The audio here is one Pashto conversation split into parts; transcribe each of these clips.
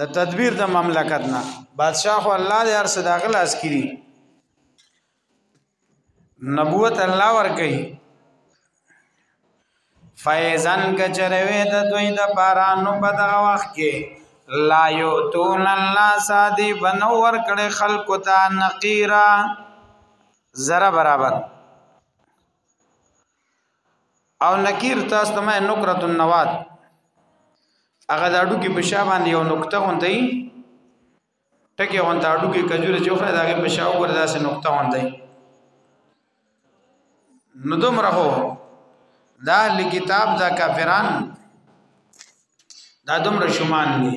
د تدبیر د مملکت نه بادشاہ خو الله دې ارسه دا غلاس کړي نبوت الله ور کوي فیزن کچروی د دوی د بارانو په دغه وخت کې لا یؤتون الله سادی بنور کړي خلق تا نقیرا زره برابر او نکیر تاسو ته مې نکرت النوات هغه داډو کې په شا باندې یو نقطه غونډي ټکه غونډه داډو کې کجوره جوخه داګه په شا وګور داسې نقطه غونډي نو دوم رهو دا لکتاب دا کافران دا دوم رشمان دي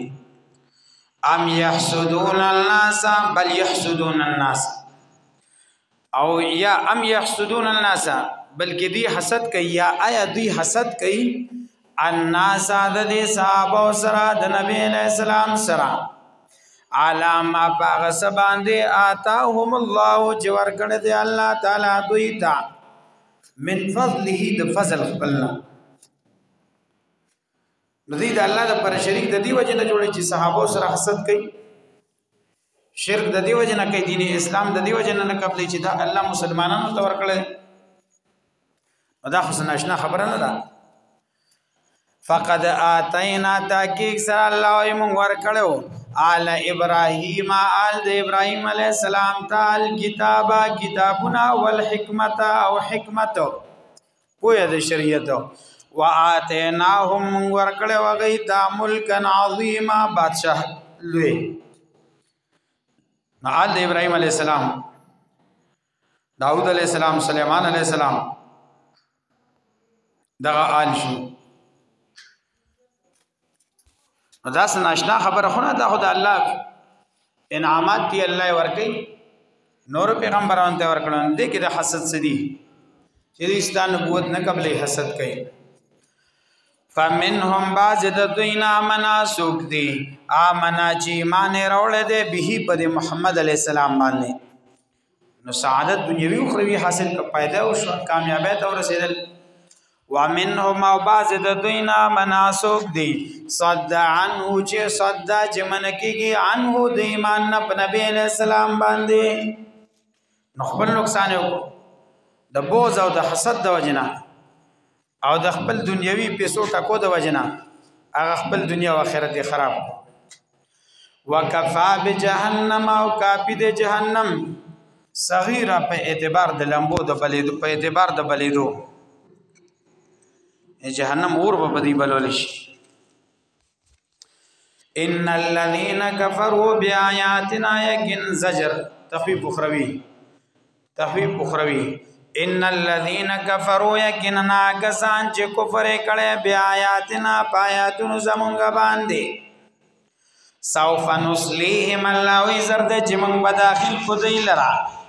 ام يحسدون الناس بل يحسدون الناس او یا ام یحسدون الناس بلکې دی حسد کوي یا آیا دی حسد کوي الناس د دې صحابه سره د نبی علی السلام سره علامه باغ سباندې آتاهم الله چې ورکړه دی الله تعالی دوی ته من فضله د فضل خپلنا نو دې د الله د پر شریک د دی وجه نه جوړي چې صحابه سره حسد کوي شرک د دې وجه نه کوي دین اسلام د دې وجه نه قبلې چې دا الله مسلمانانو ته ورکړي دا خو ناشنا خبره نه ده فقد اتینا تحقیق سره الله یې مونږ ورکړو آل ابراهیم آل د ابراهیم علی السلام تعال کتابا کتابنا والحکمت او حکمت پوهه د شریعت واتیناهم من ورکړې وغی دا ملکن عظیما بادشاہ لوی نو آل ابراهيم عليه السلام داوود عليه السلام سليمان عليه السلام دغه آل شو دا سناشنا خبره خونه دا خدای الله انعامات دی الله ورکي نور پیغمبران ته ورکړن دې کې د حسد سدي چې دې ستان نبوت نه قبلې حسد کوي فمنهم بعض د دوی نه منا سوک دي امنا چې ایمان راوړل دي به په محمد عليه السلام باندې نو سعادت دنیوي او اخروی حاصل ک پیدا او شو کامیابی ته ورسېدل ومنهم او بعض د دوینا مناسوب دی صد عنه چې صد چې من کېږي عنه د ایمان نه په نبی علیہ السلام باندې نو خپل نقصان یو د بوز او د حسد د وجنا او د خپل دنیوي پیسو ټکو د وجنه هغه خپل دنیا او آخرت خراب وکفا بجهنم او کافی د جهنم صغیره په اعتبار د لمبو د بلید په اعتبار د بلیدو جهنم اور په دی بلول شي ان الذين كفروا بآياتنا يقين زجر تخفيف اخروي تخفيف اخروي ان الذين كفروا يقيننا كسان چې کفر کړي بیا آیاتنا پایاتونو زمونږ باندې سوف نسلیهم الله وی زرد چې موږ به داخل کو دی لرا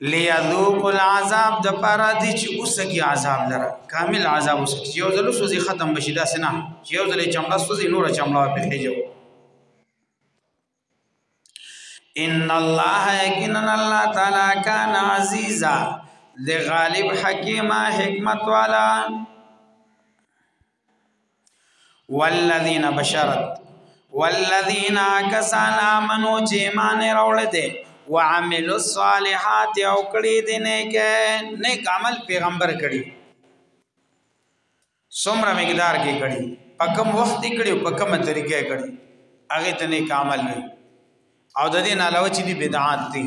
لیذوق العذاب د پاره دي چې اوسه کې عذاب لره کامل عذاب اوسه چې یو ځل سوزي ختم بشي دا سنا چې یو ځل چمړه سوزي نور چمړه په هجو ان الله یقینا الله تعالی کان عزیزا د غالب حکیمه حکمت والا والذین بشرت والذین کسان امنو چې ایمان راوړل دي وعملوا الصالحات او کړي دي نیک نیک عمل پیغمبر کړي څومره مقدار کې کړي په کوم وخت کې کړي په کومه طریقې کړي هغه ته نیک عمل وي او د دې نه علاوه چې دي بدعات دي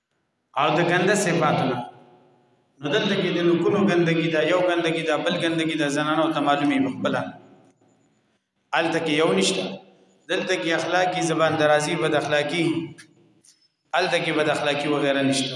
او د ګنده صفاتونه نو دلته کې د نکونو ګندګي دا یو ګندګي دا بل ګندګي دا زنانو ته معلومي خپل الته کې یو نشته دلته کې اخلاقی زبان درازي بد اخلاقی الته کې بد اخلاقی وغیرہ نشته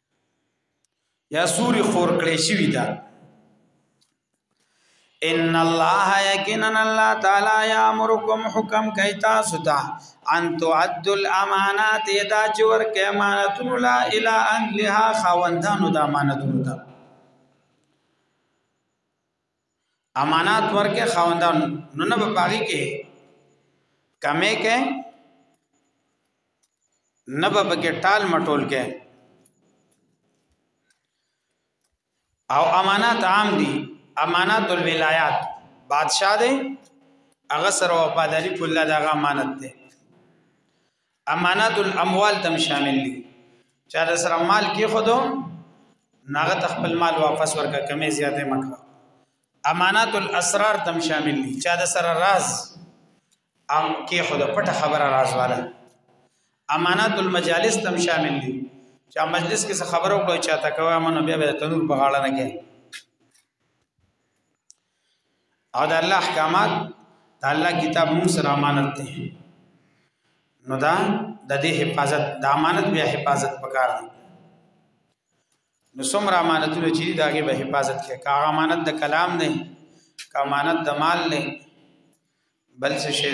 یا سوري خور کړې شوی دا ان الله یقینا الله تعالی یامرکم حکم کوي تاسو ته ان تعد الامانات ادا چې ورکه امانتونه لا اله اهلها خوندانو د امانتونو ته امانات ورکه خواندان نو نه باغی کې کمې کې نه به کې ټال مټول کې او امانات عام دي امانات الولایات بادشاہ دی هغه سره وفاداری کوله دا امانت دی امانات الاموال تم شامل دي چا د سره مال کې خودو ناغه تخپل مال واپس ورکا کمې زیاتې مکه امانات الاسرار تم شامل دي چا د سره راز ام کې خودو پټه خبره راز والا امانات المجالس تم شامل دي چا مجلس کې څه خبرو کوي چا تا کوي منو بیا به تنور په غاړه نه کې او د الله احکامات د الله کتاب موږ سره امانت دی نو دا د دې حفاظت د امانت بیا حفاظت پکار دی نو څومره امانتونه چې دا کې به حفاظت کې کا امانت د کلام نه کا امانت د مال نه بل څه شي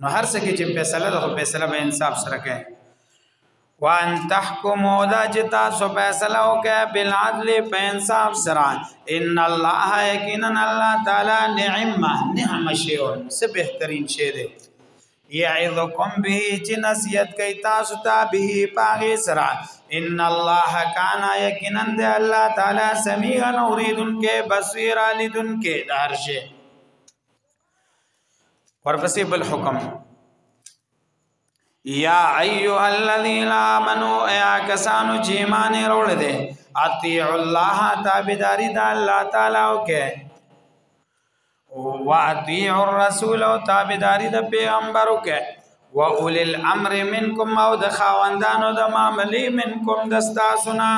نو هر څه کې چې فیصله ده فیصله به انصاف سره کوي وان تحکمو دا چې تاسو فیصله وکړئ بالعدل په انصاف سره ان الله یقینا الله تعالی نعمه نعم شی او څه بهترین شی دی یعظکم به چې نصیحت کوي تاسو ته به پاغه سره ان الله کان یقینا د الله تعالی سمیع اوریدن کې بصیر الیدن کې دارشه ورپسې بل حکم یا ایو الذین آمنو ایا کسانو چې ایمان وروړ دي اطیع الله تابعداری د الله تعالی او کې واطیع الرسول او تابعداری د پیغمبر او کې و اول الامر منکم او د خاوندانو د معاملې منکم د استاسنا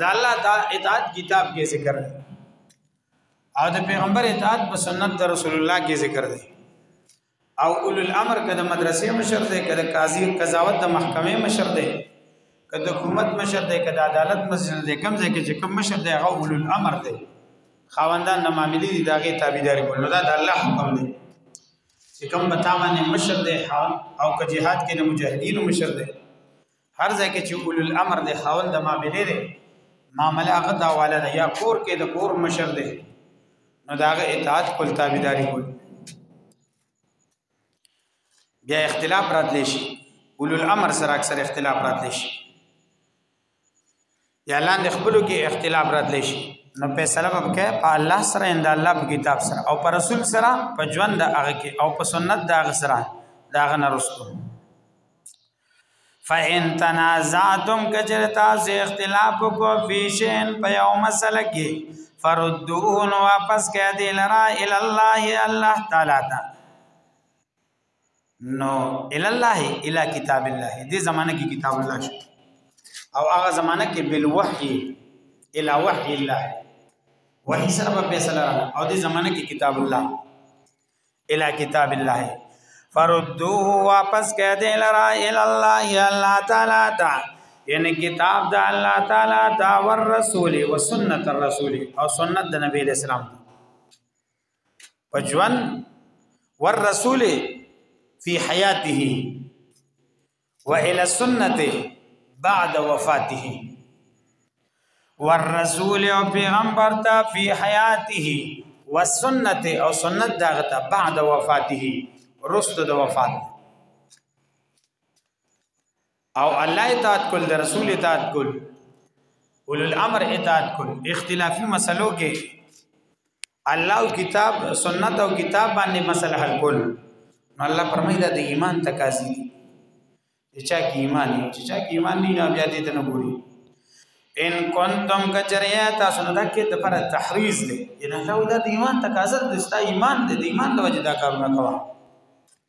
دا الله دا اطاعت کتاب کې ذکر دی او د پیغمبر اطاعت په سنت د رسول الله کې ذکر دی او اول الامر کده مدرسې مشر دی کده قاضي قضاوت د محکمې مشر دی کده حکومت مشر دی کده عدالت مشر دی کم ځای کې چې کم مشر دی هغه اول الامر دی خاوندان د معاملې دي داغه تابعداري کول دا د الله حکم دی چې کوم بتاونه مشر دی او که جهاد کې د مجاهدینو مشر دی هر ځای کې چې اول الامر د خاوند د معاملې دی معامله هغه دا والا ده یا کور کې د کور مشر دی نو داغه اطاعت کول تابعداري کول بیا اختلاف راتلی شي اول الامر سره اکثر اختلاف راتلی شي یا لاندې خپلو کې اختلاف راتلی شي نو په سلام په کې په الله سره اند الله په کتاب سره او پر رسول سره په ژوند هغه کې او په سنت دا غ سره دا غ نه رسول فإن تنازعتم کجر تاسو اختلاف کو فی شین په یو مسله کې فردون واپس کې دی لرا ال الله الله تعالی تا نو ال الله ال کتاب الله دې زمانه کې کتاب الله شو او هغه زمانه کې بل وحی ال وحی الله وحی سره په فیصله او دې زمانه کې کتاب الله الى کتاب الله فردوه واپس کړه دې لرا ال الله الله تعالی تا یعنی کتاب د الله تعالی دا ور رسول او سنت الرسول او سنت د نبی اسلام پجوان ور رسول فی حیاته و الى سنته بعد وفاته والرسول او پیغمبر ته فی حیاته والسنت او سنت داغه ته بعد وفاته رست د وفات او الله اطاعت کول د رسول اطاعت کول اول الامر اطاعت کول اختلافي مسلو کې الله او کتاب سنت او کتاب باندې مسله حل کول نو الله فرمایي دا د ایمان تقاضي دي چې چا کې ایمان نه چې چا کې ایمان نه نه بیا دې ته نه ګوري ان کنتم کچریا تاسو نه دکې د پر تحریز دي ان الله دا د ایمان تقاضا د ستا ایمان د ایمان د وجه دا کارونه کوي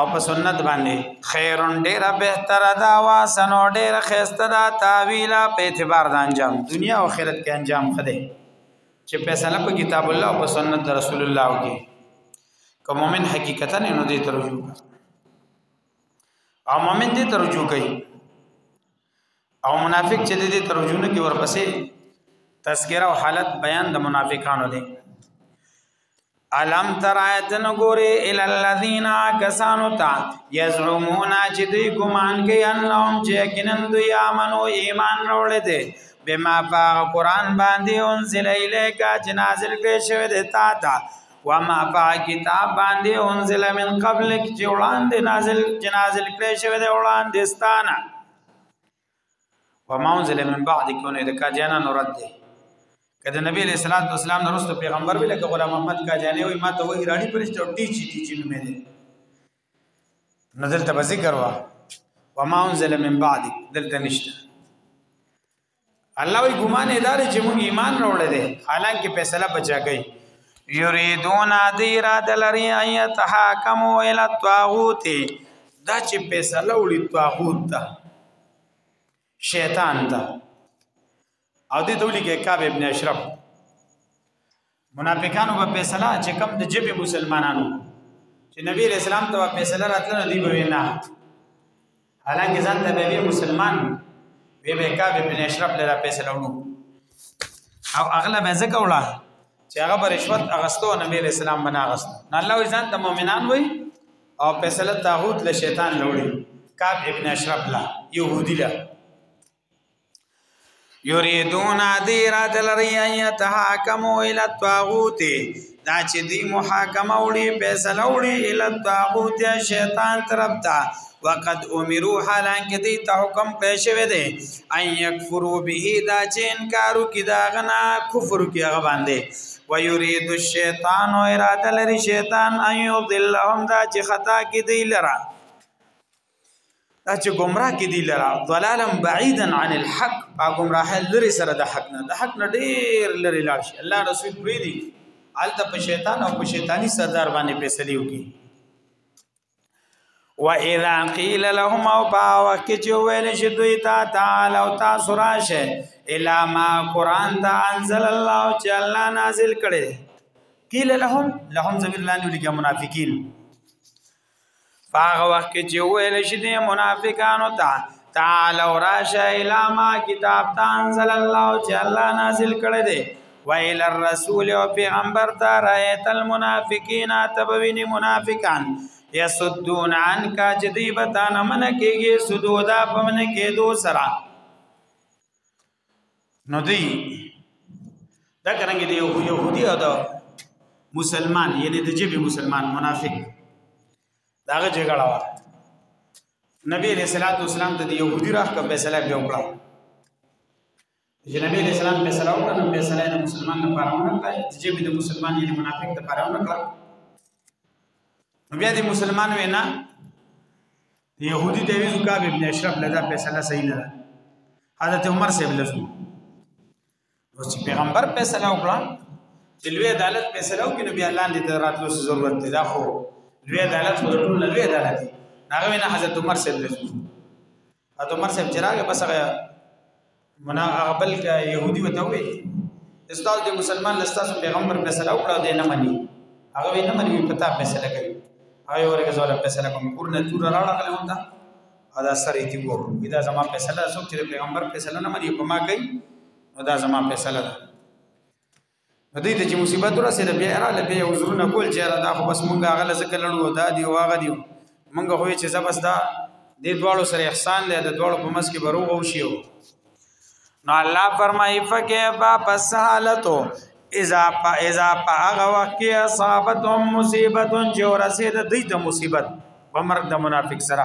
او په سنت باندې خیرون ډیر بهتر دا واسنو ډیر خسته دا تعویل په اعتبار د انجام دنیا او آخرت کې انجام خده چې فیصله په کتاب الله او په سنت رسول الله وکي کوم مومن حقیقتا نه دې ترجو او مومن دې ترجو کوي او منافق چې د دې ترجمه کې ورپسې تذکرہ او حالت بیان د منافقانو دی الم ترایت نګوري ال الذین کسانو تا یزعمون چې دوی ګمان کوي انهم چې کینن دوی امنو ایمان راوړل دي بما فا قران باندې انزل الیک چې نازل کې شوی دی تا تا وما فا کتاب باندې انزل من قبلک چې وړاندې نازل چې نازل کړی شوی دی وړاندې ستانه وما انزل من بعد کونه د کاجانا نورد دی کله نبی علیہ الصلوۃ والسلام نرسته پیغمبر ویل کله غلام محمد کاجانی وی ما ته وی راړي پرشته او ټی چی ټی چی مې دی نظر ته ذکر وا وما انزل من بعد دلته نشته الله وی ګمان ادا دی چې موږ ایمان راوړل دي حالانکه فیصله بچا کوي یریدون ادی را دلری ایت حاکم ال طاغوت دا چې فیصله وړي طاغوت ته شیطان ته او دې دولی کې کعب ابن اشرف منافقانو په فیصله چې کم د جبه مسلمانانو چې نبی اسلام ته فیصله راتله دی به نه حالانکه ځان ته به مسلمان به به کعب ابن اشرف لپاره فیصله وړو او اغلب ځکه وړه چې هغه پر رشوت اغستو نبی اسلام بنا غست نه الله ځان ته مؤمنان وای او فیصله طاغوت له شیطان لوړي کعب ابن اشرف لا يهودي لا یریدون دی را دلری ایتحاکمو الی الطاغوت دا چې دی محاکمه وړي فیصله وړي الی الطاغوت شیطان طرف ته وقد امرو حالانکه دی ته حکم کړی شوی دی ان یکفرو به دا چې انکارو کې دا غنا کفر کې هغه باندې ويريد الشیطان اراده لري شیطان ان یضلهم دا چې خطا کې دی لره دا چې گمراه کې دي لرا ضلالا بعيدا عن الحق با گمراه لري سره د حق نه د حق نه ډېر لري لاړ شي الله رسول پری دي الته په شیطان او په شیطانی سردار باندې فیصله وکړي و اذا قيل لهم او با وخت چې ویل شي دوی ته تعالی او تاسو راشه الا ما قران ته انزل الله چې الله نازل کړي قيل لهم لهم ذمير لاندې لګي منافقين فاغ وخت کې چې ویل شي د منافقانو ته تعال او راشه اله ما کتاب ته انزل الله چې الله نازل کړی دی ویل الرسول او پیغمبر ته رایت المنافقین تبوین منافقان یسدون عنک چې دی به تا نه من کېږي سدودا په من کېدو سره نو دی دا څنګه دی یو يهودي او دا مسلمان یعنی د جبه مسلمان منافق داغه جګړه وا نبی علیہ الصلوۃ والسلام ته يهودي راخ کا فیصله به وکړه چې نبی علیہ السلام فیصله وکړه نو فیصله د مسلمان لپاره ونکړه چې جبه د مسلمان یعنی منافق لپاره ونکړه نو بیا د مسلمان وینا دی يهودي ته ویل کعب ابن اشرف لدا فیصله صحیح نه ده حضرت عمر صاحب لزو اوس پیغمبر فیصله وکړه چې لوی عدالت فیصله وکړي نو بیا لاندې ته راتلو ضرورت دی دا خو لوی عدالت خو ټول لوی عدالت دی هغه نه حضرت عمر صاحب لزو حضرت عمر صاحب چراغ بس هغه منا هغه بل يهودي وته وي استاد د مسلمان لستاسو پیغمبر فیصله وکړه دی نه مني هغه نه مني پتا فیصله کوي هغه ورګه زوله فیصله کوم کور نه تور راړه غل وتا ادا سره دی وو دا زما فیصله سو چې پیغمبر فیصله نه مني په ما کوي نو دا زما فیصله ده دوی ته چې مصیبت ورسېده بیا یې راله بیا یې عذرونه کول چې یاره دا خو بس مونږ هغه له ځکه لړو دا دي او هغه دي مونږ خو چې زه بس دا دې دواړو سره احسان دی د دواړو په منځ کې به روغ وشي نو الله فرمایي فکه با پس حالتو اذا پا اذا پا هغه وخت کې اصابتهم مصیبت چې ورسېده دوی ته مصیبت په مرګ د منافق سره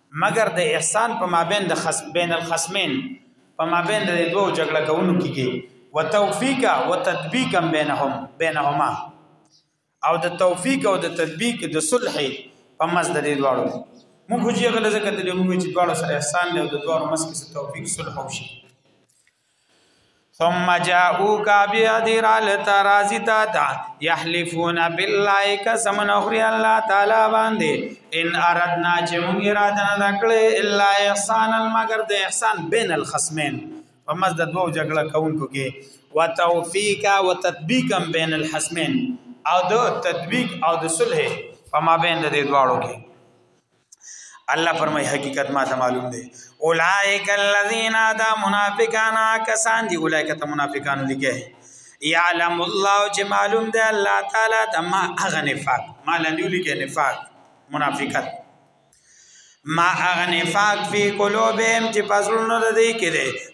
مګر د احسان په مابین د خصم بین الخصمین په مابین د دوو جګړه کوونکو کې وتوفیق وتطبیق بینهم بینهما او د توفیق او د تطبیق د صلح په مز د دې دواړو موږ خو چې غل زکه د موږ چې دواړو سره احسان دی او د دواړو مس کې توفیق صلح او شي ثم جاءوك بیا دی رال ترازی تا تا یحلفون بالله قسم نخری الله تعالی باندې ان اردنا چې مونږ اراده نه کړې الا احسان مگر د احسان بین الخصمین په مز د دوو جګړه کوونکو کې وتوفیقا وتطبیقا بین الحسمین او د تطبیق او د صلح په مابین د دې دواړو کې الله فرمای حقیقت ما ته معلوم دی اولائک الذین دا منافقان کسان دی اولائک ته منافقان لګه یعلم الله چې معلوم دی الله تعالی ته ما هغه نفاق ما لندې لګه نفاق منافقت ما هغه نفاق فی قلوبهم چې پسړونو د دې کې دی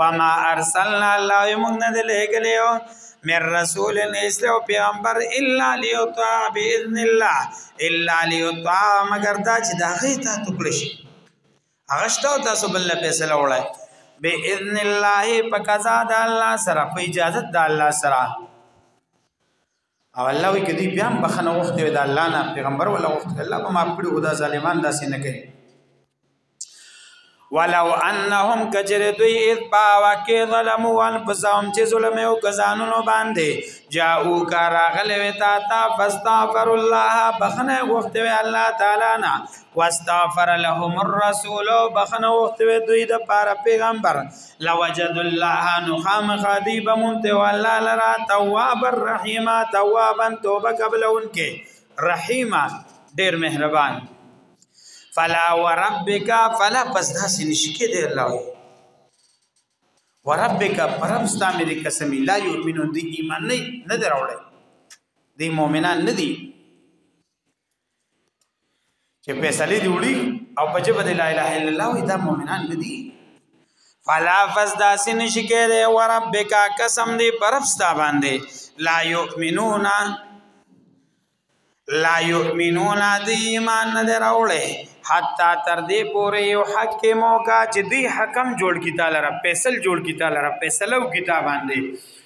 وما ارسلنا الله موږ نه دی لېږلی یو من رسول نسل او پیغمبر الا لیطاع باذن الله الا لیطاع مگر دا چې دا غي ته ټکړ شي هغه شته تاسو بل نه فیصله وړای باذن الله په قضا د الله سره په اجازه د الله سره او الله وی کدی بیا هم بخنه وخته وی د الله نه پیغمبر ولا وخته الله به معاف کړي خدا ظالمان داسې نه کوي ولو انهم کجر دوی اذ با وکي ظلمو وان فزاهم چې ظلم یو کزانونو باندې جاءو کا راغله وتا تا فاستغفر الله بخنه وخته وی الله تعالی نه واستغفر لهم الرسول بخنه وخته وی دوی د پاره پیغمبر لوجد الله نو خامخا دی به مونته والله لرا تواب الرحیم توابا توبه قبل انکه رحیم ډیر مهربان فلا وربک فلا پس داسې نشکې دی الله وربک پرم ستا مې د قسمی لا یؤمنون دی ایمان نه نه دراوړي دی مؤمنان نه دي چې فیصله دی وړي او په جبه لا اله الا الله وي دا مؤمنان نه دي فلا فزدا سن شکر و ربک قسم دی پرفستا باندې لا یؤمنون لا یؤمنون دی ایمان نه دراوړي حتا تر دې پورې یو حکم او کا چې دی حکم جوړ کی تعالی رب فیصل جوړ کی تعالی رب فیصلو کتاب باندې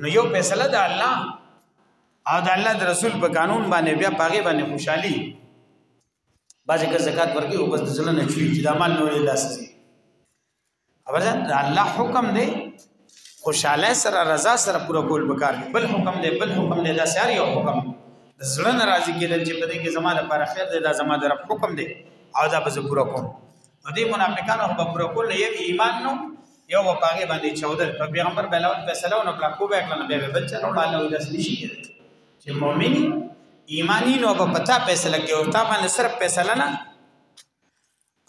نو یو فیصله د الله او د الله د رسول په قانون باندې بیا پاګې باندې خوشحالي بعضې که زکات ورکړي او بس د زړه نه چوي چې دا مال نور الله سزي خبر ده د الله حکم دی خوشاله سره رضا سره پوره کول وکړ بل حکم دی بل حکم دی دا ساری یو حکم د زړه ناراضي کېدل چې په دې کې زماده پر خیر دی دا زماده رب حکم دی او دا به پوره کوم دې منافقانو په پوره کول یو ایمان نو یو په هغه باندې چودل په پیغمبر بلاول فیصله ونه کړه کو به کړه به بل چا نه لاله وداس نشي چې مؤمن ایمانی نو په پتا فیصله کې او تا باندې صرف فیصله نه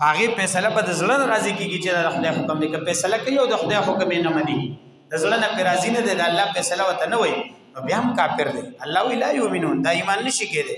هغه فیصله په ځړه راضي کیږي چې د خدای حکم دی که فیصله کوي او د خدای حکم نه مني د ځړه نه پر راضي نه دی د الله فیصله وته نه وي نو بیا هم کافر دی الله وی لا یؤمنون دا ایمان نشي کېدی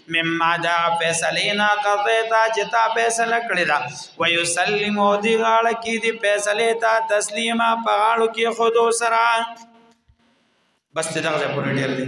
مما دا فیصله نه قضیتا چې تا فیصله کړی دا و یسلم او دی غاړه کې دی فیصله تا تسلیما په غاړو کې خودو سره بس دغه پورې ډیر دی